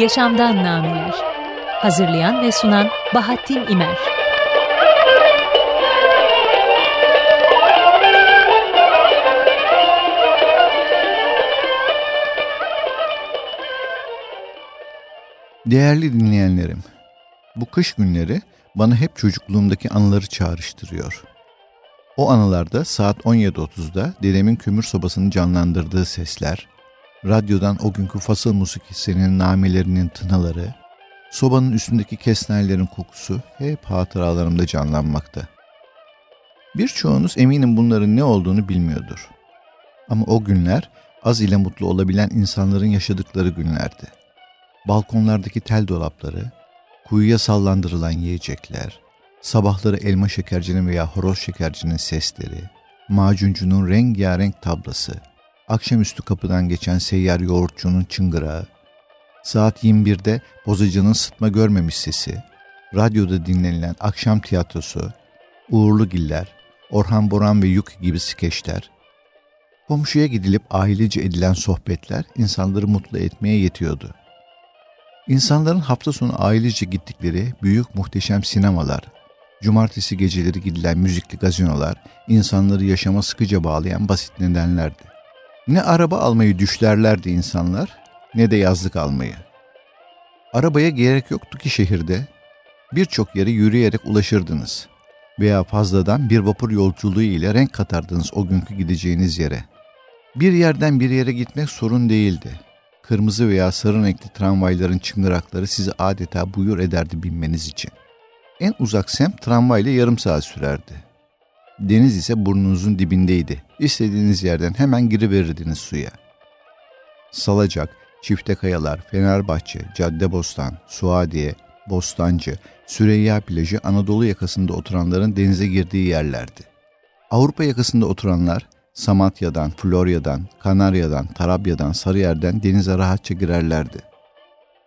Yaşamdan Nameler Hazırlayan ve sunan Bahattin İmer Değerli dinleyenlerim, bu kış günleri bana hep çocukluğumdaki anıları çağrıştırıyor. O anılarda saat 17.30'da dedemin kömür sobasını canlandırdığı sesler, radyodan o günkü fasıl musikisinin namelerinin tınaları, sobanın üstündeki kesnellerin kokusu hep hatıralarımda canlanmakta. Birçoğunuz eminim bunların ne olduğunu bilmiyordur. Ama o günler az ile mutlu olabilen insanların yaşadıkları günlerdi. Balkonlardaki tel dolapları, kuyuya sallandırılan yiyecekler, sabahları elma şekercinin veya horoz şekercinin sesleri, macuncunun rengarenk tablası, akşamüstü kapıdan geçen seyyar yoğurtçunun çıngırağı, saat 21'de bozacının sıtma görmemiş sesi, radyoda dinlenilen akşam tiyatrosu, Uğurlu Giller, Orhan Boran ve Yuk gibi skeçler, komşuya gidilip ailece edilen sohbetler insanları mutlu etmeye yetiyordu. İnsanların hafta sonu ailece gittikleri büyük muhteşem sinemalar, cumartesi geceleri gidilen müzikli gazinolar, insanları yaşama sıkıca bağlayan basit nedenlerdi. Ne araba almayı düşlerlerdi insanlar, ne de yazlık almayı. Arabaya gerek yoktu ki şehirde. Birçok yere yürüyerek ulaşırdınız. Veya fazladan bir vapur yolculuğu ile renk katardınız o günkü gideceğiniz yere. Bir yerden bir yere gitmek sorun değildi. Kırmızı veya sarı renkli tramvayların çıngırakları sizi adeta buyur ederdi binmeniz için. En uzak semt tramvayla yarım saat sürerdi. Deniz ise burnunuzun dibindeydi. İstediğiniz yerden hemen giriverirdiniz suya. Salacak, Çifte Kayalar, Fenerbahçe, Caddebostan, Suadiye, Bostancı, Süreyya plajı Anadolu yakasında oturanların denize girdiği yerlerdi. Avrupa yakasında oturanlar Samatya'dan, Florya'dan, Kanarya'dan, Tarabya'dan, Sarıyer'den denize rahatça girerlerdi.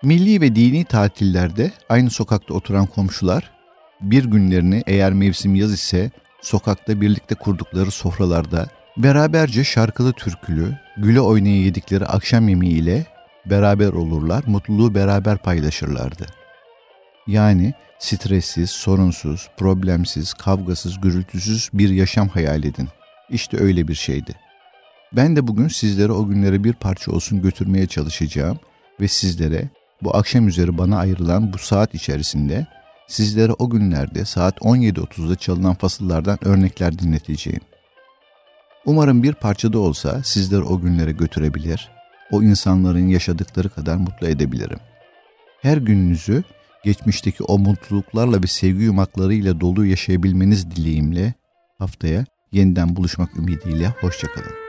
Milli ve dini tatillerde aynı sokakta oturan komşular bir günlerini eğer mevsim yaz ise sokakta birlikte kurdukları sofralarda beraberce şarkılı türkülü, güle oynaya yedikleri akşam yemeği ile beraber olurlar, mutluluğu beraber paylaşırlardı. Yani stressiz, sorunsuz, problemsiz, kavgasız, gürültüsüz bir yaşam hayal edin. İşte öyle bir şeydi. Ben de bugün sizlere o günlere bir parça olsun götürmeye çalışacağım ve sizlere bu akşam üzeri bana ayrılan bu saat içerisinde sizlere o günlerde saat 17.30'da çalınan fasıllardan örnekler dinleteceğim. Umarım bir parça da olsa sizleri o günlere götürebilir, o insanların yaşadıkları kadar mutlu edebilirim. Her gününüzü geçmişteki o mutluluklarla ve sevgi yumaklarıyla dolu yaşayabilmeniz dileğimle haftaya yeniden buluşmak ümidiyle hoşçakalın.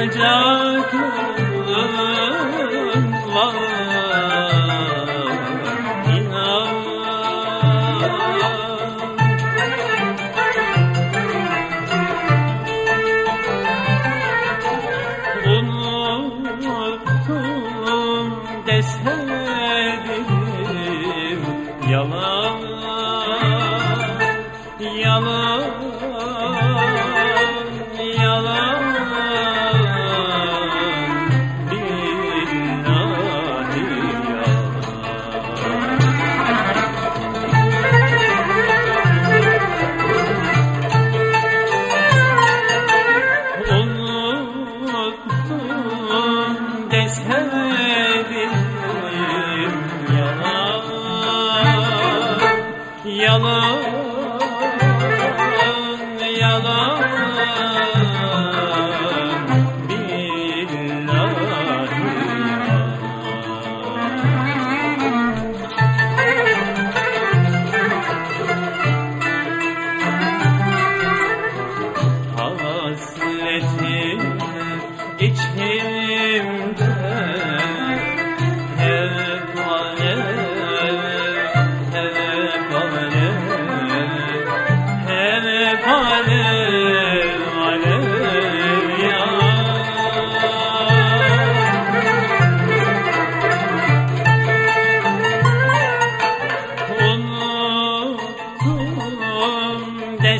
yanacak.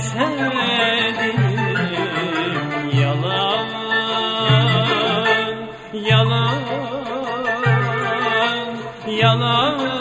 sevdim yalan yalan yalan.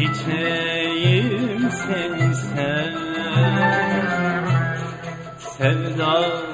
Çiçeğim sen sen. Sevdana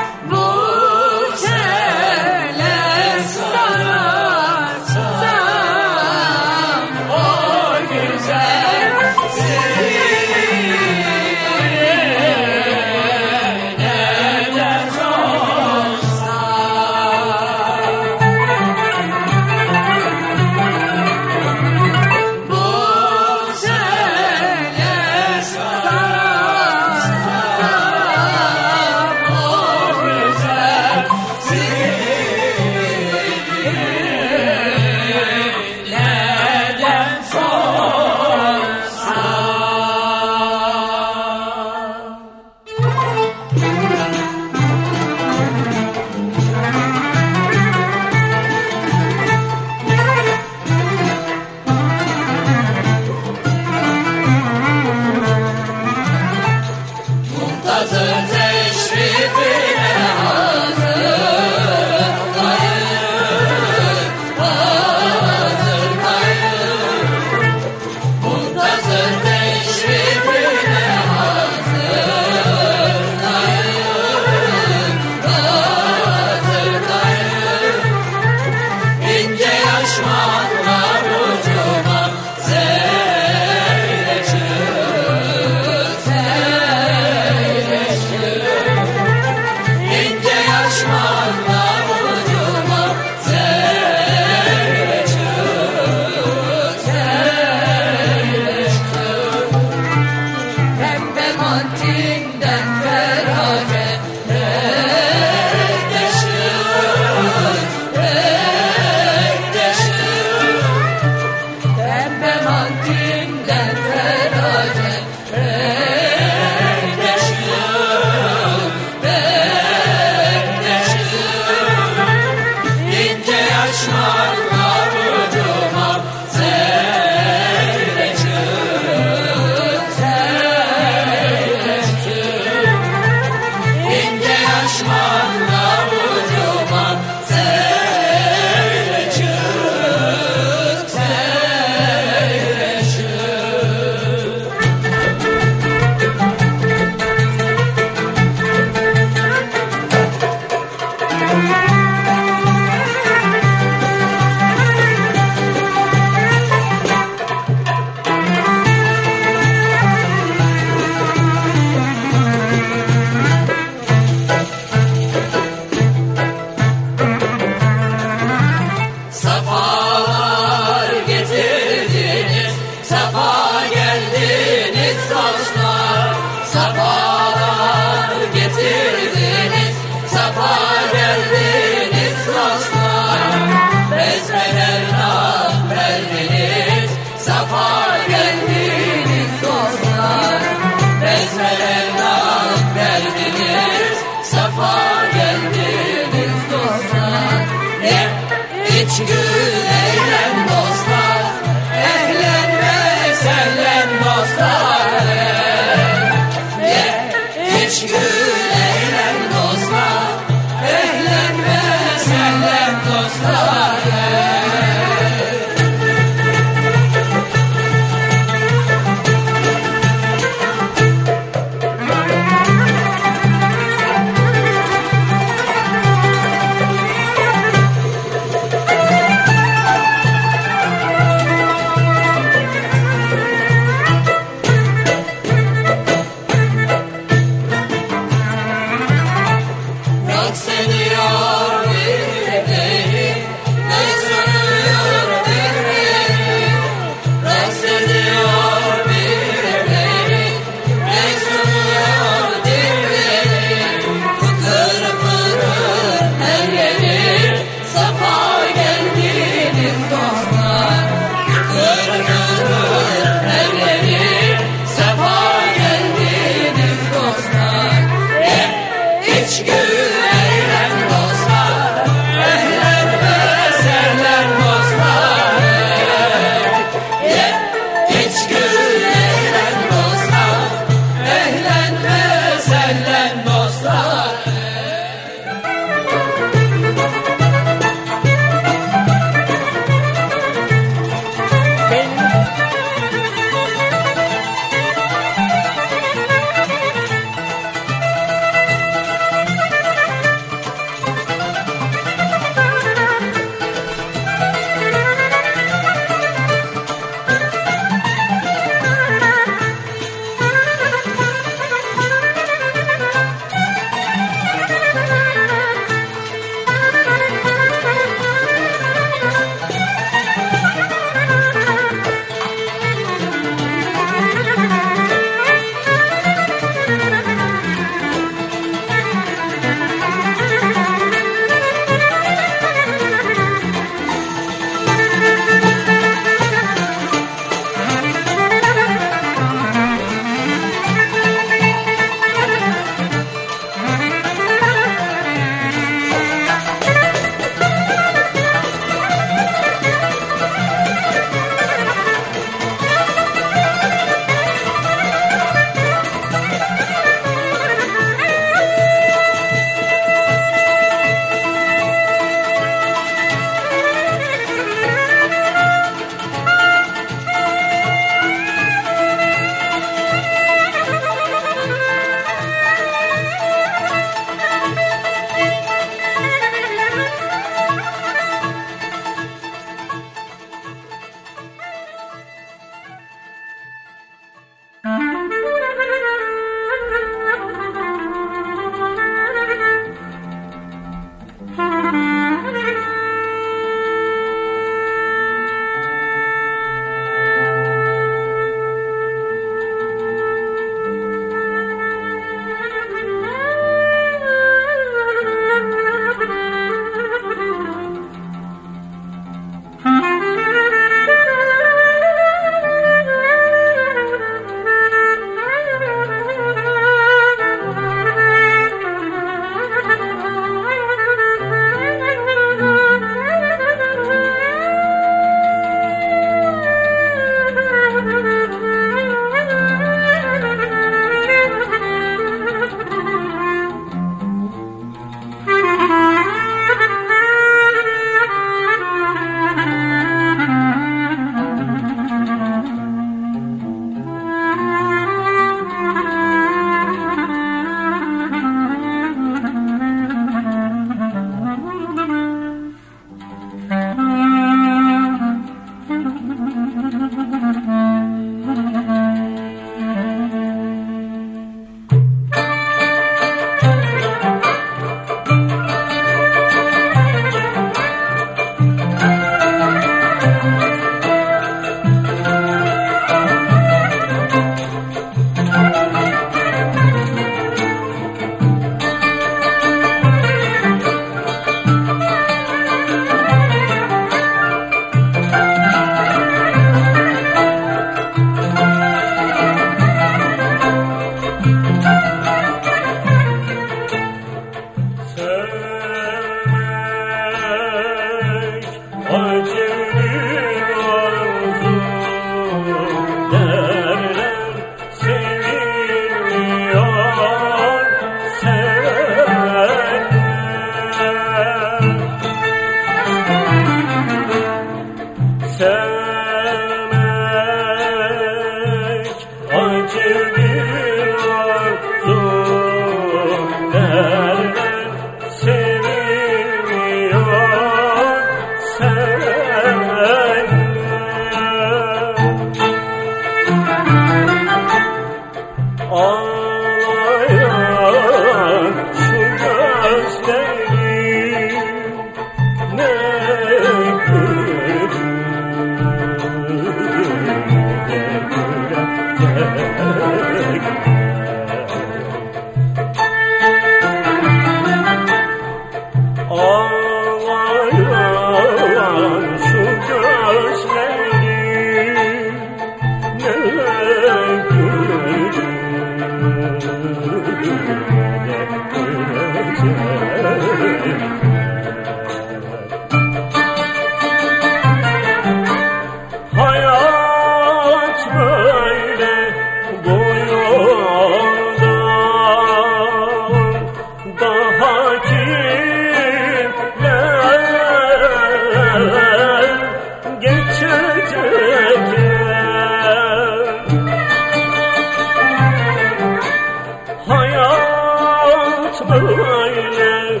böyle doyuyor.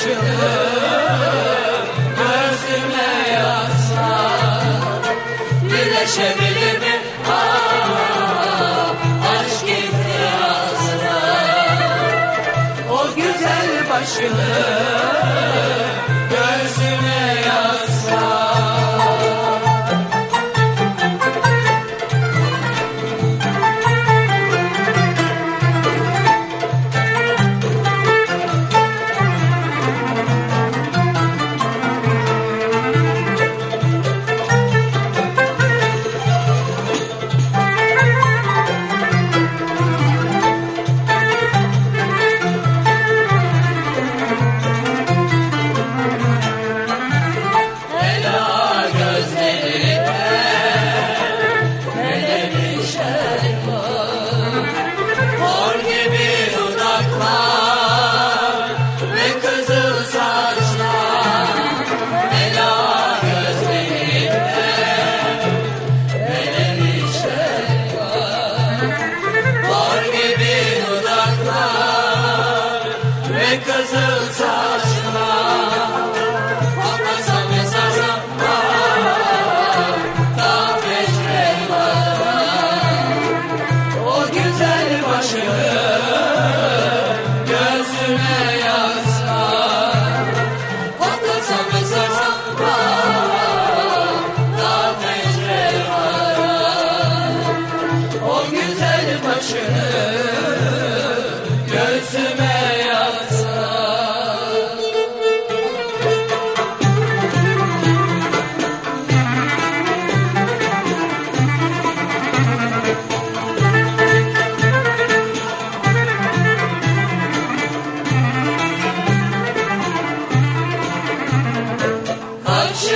ışığı gözüme yatsa birleşebilir mi? Ah, aşk iftirasına o güzel başını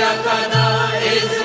Jagada is